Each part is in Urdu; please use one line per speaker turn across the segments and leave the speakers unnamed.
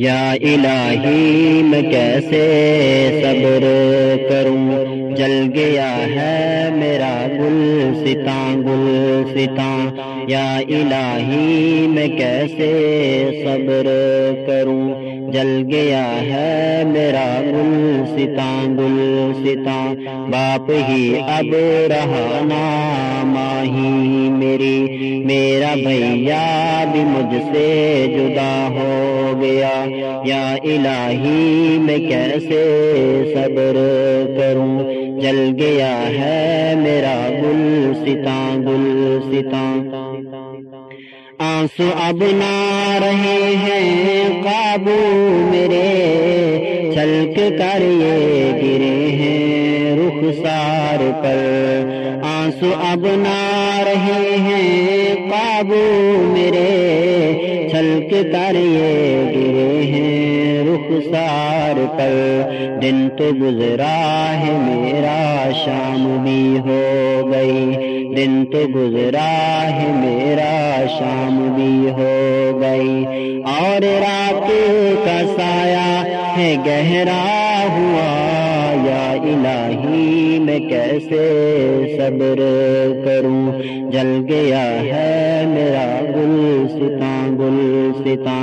یا الہی میں کیسے صبر کروں؟ جل گیا ہے میرا گل ستا گل ستا یا الہی میں کیسے صبر کروں؟ جل گیا ہے میرا گل ستا گل ستا باپ ہی اب رہا نا ماہی میری۔ میرا بھیا بھی مجھ سے جدا ہو گیا۔ یا الہی میں کیسے صبر کروں؟ جل گیا ہے میرا گل ستا گل ستا آنسو اب نہ رہے ہیں قابو میرے، چھلک کر یہ گرے ہیں رخ سار پر۔ آنسو اب نہ رہے ہیں قابو میرے چھلک کر یہ گرے ہیں رخ سار پر۔ دن تو گزرا ہے میرا، شام بھی ہو گئی۔ دن تو گزرا ہے میرا، شام بھی ہو گئی۔ اور رات کا سایہ ہے، گہرا ہوا۔ یا الہی میں کیسے صبر کروں؟ جل گیا ہے میرا گل ستا گل ستا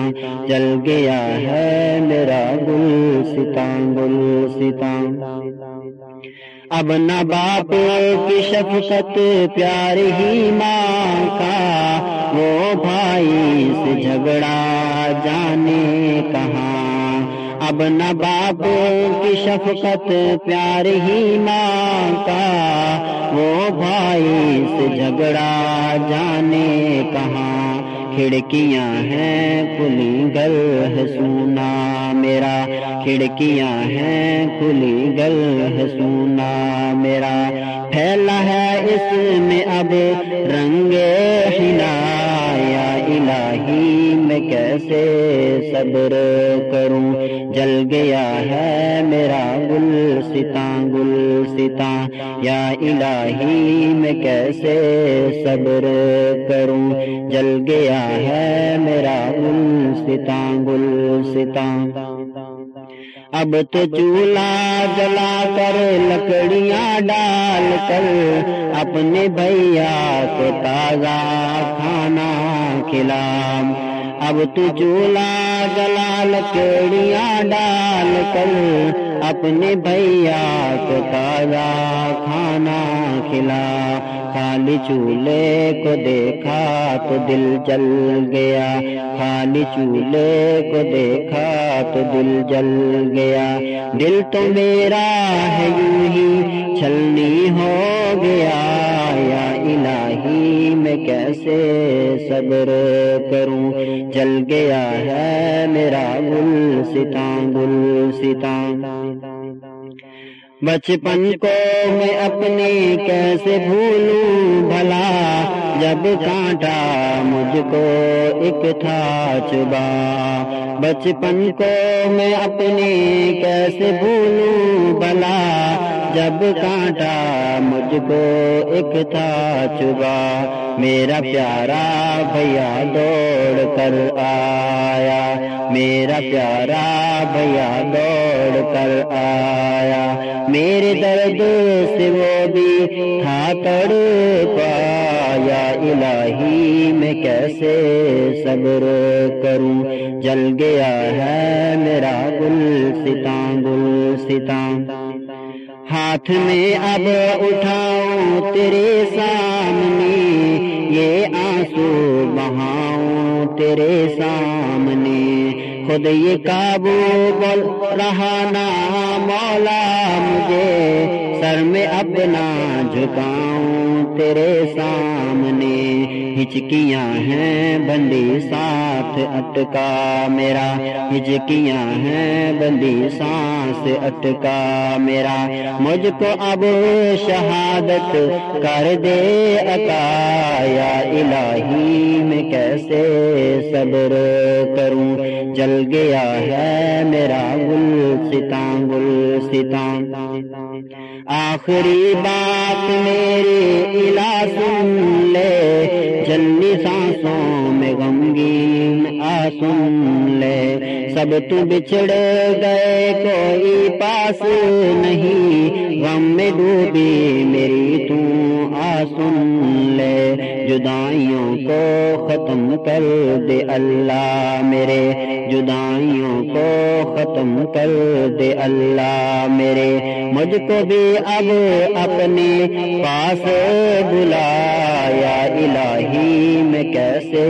جل گیا ہے میرا گل ستا گل ستا اب نہ باپ کی شفقت پیار ہی ماں کا، وہ بھائی سے جھگڑا جانے کہاں؟ اب نہ باپ کی شفقت پیار ہی ماں کا وہ بھائی سے جھگڑا جانے کہاں؟ کھڑکیاں ہیں کھلی گل ہے سونا میرا، کھڑکیاں ہیں کھلی گل ہے سونا میرا۔ پھیلا ہے اس میں اب رنگ کیسے صبر کروں؟ جل گیا ہے میرا گل ستا گل ستا یا الہی میں کیسے صبر کروں؟ جل گیا ہے میرا گل ستا گل ستا اب تو چولہا جلا کر لکڑیاں ڈال کر اپنے بھیا کو تازہ کھانا کھلا اب تو چولہا جلا لکڑیاں ڈال کر اپنے بھیا کو تازہ کھانا کھلا خالی چولہے کو دیکھا تو دل جل گیا خالی چولہے کو دیکھا تو دل جل گیا دل تو میرا ہے یوں ہی چھلنی ہو گیا یا الہی میں کیسے صبر کروں جل گیا ہے میرا گل ستا گل ستا بچپن کو میں اپنے کیسے بھولوں بھلا، جب کانٹا مجھ کو ایک تھا چبا۔ بچپن کو میں اپنے کیسے بھولوں بھلا جب کانٹا مجھ کو ایک تھا چبا، میرا پیارا بھیا دوڑ کر آیا۔ میرا پیارا بھیا دوڑ کر آیا۔ میرے درد سے وہ بھی تھا تڑ پایا۔ الہی میں کیسے صبر کروں؟ جل گیا ہے میرا گل ستا گل ستا ہاتھ میں اب اٹھاؤں تیرے سامنے، یہ آنسو بہاؤں تیرے سامنے۔ خود یہ کابو بول رہا نا مولا، مجھے سر میں اپنا جھکاؤں تیرے سامنے۔ ہچکیاں ہیں، بندی ساتھ اٹکا میرا۔ ہچکیاں ہیں، بندی سانس اٹکا میرا۔ مجھ کو اب شہادت کر دے عطا، یا الہی، میں کیسے صبر کروں؟ جل گیا ہے میرا گل ستا گل ستا آخری بات میری الہ سن لے۔ چلی سانسوں میں غمگین آ سن لے، سب تو بچھڑ گئے، کوئی پاس نہیں۔ غم میں ڈوبی میری تو آسن لے۔ جدائیوں کو ختم کر دے اللہ میرے۔ جدائیوں کو ختم کر دے اللہ میرے۔ مجھ کو بھی اب اپنے پاس بلایا، الہی میں کیسے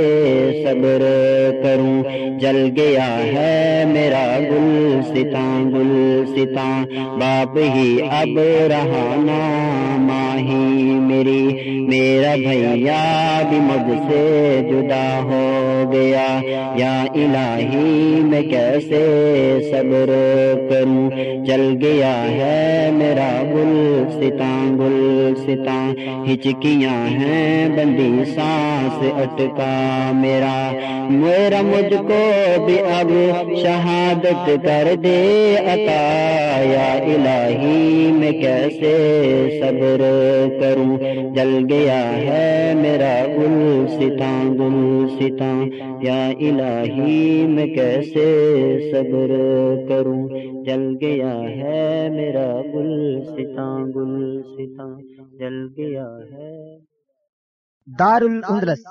صبر کروں؟ جل گیا ہے میرا گل ستا گل ستا باپ ہی اب رہا نا ماہی میری، میرا بھیا بھی مجھ سے جدا ہو گیا۔ یا الہی، میں کیسے صبر کروں؟ چل گیا ہے میرا گل ستا گل ستا ہچکیاں ہیں بندی سانس اٹکا میرا میرا مجھ کو بھی اب شہادت کر دے عطا یا الہی میں کیسے صبر کروں جل گیا ہے میرا گل ستا گل ستا یا الہی میں کیسے صبر کروں جل گیا ہے میرا گل ستا گل ستا جل گیا ہے۔
دار الاندلس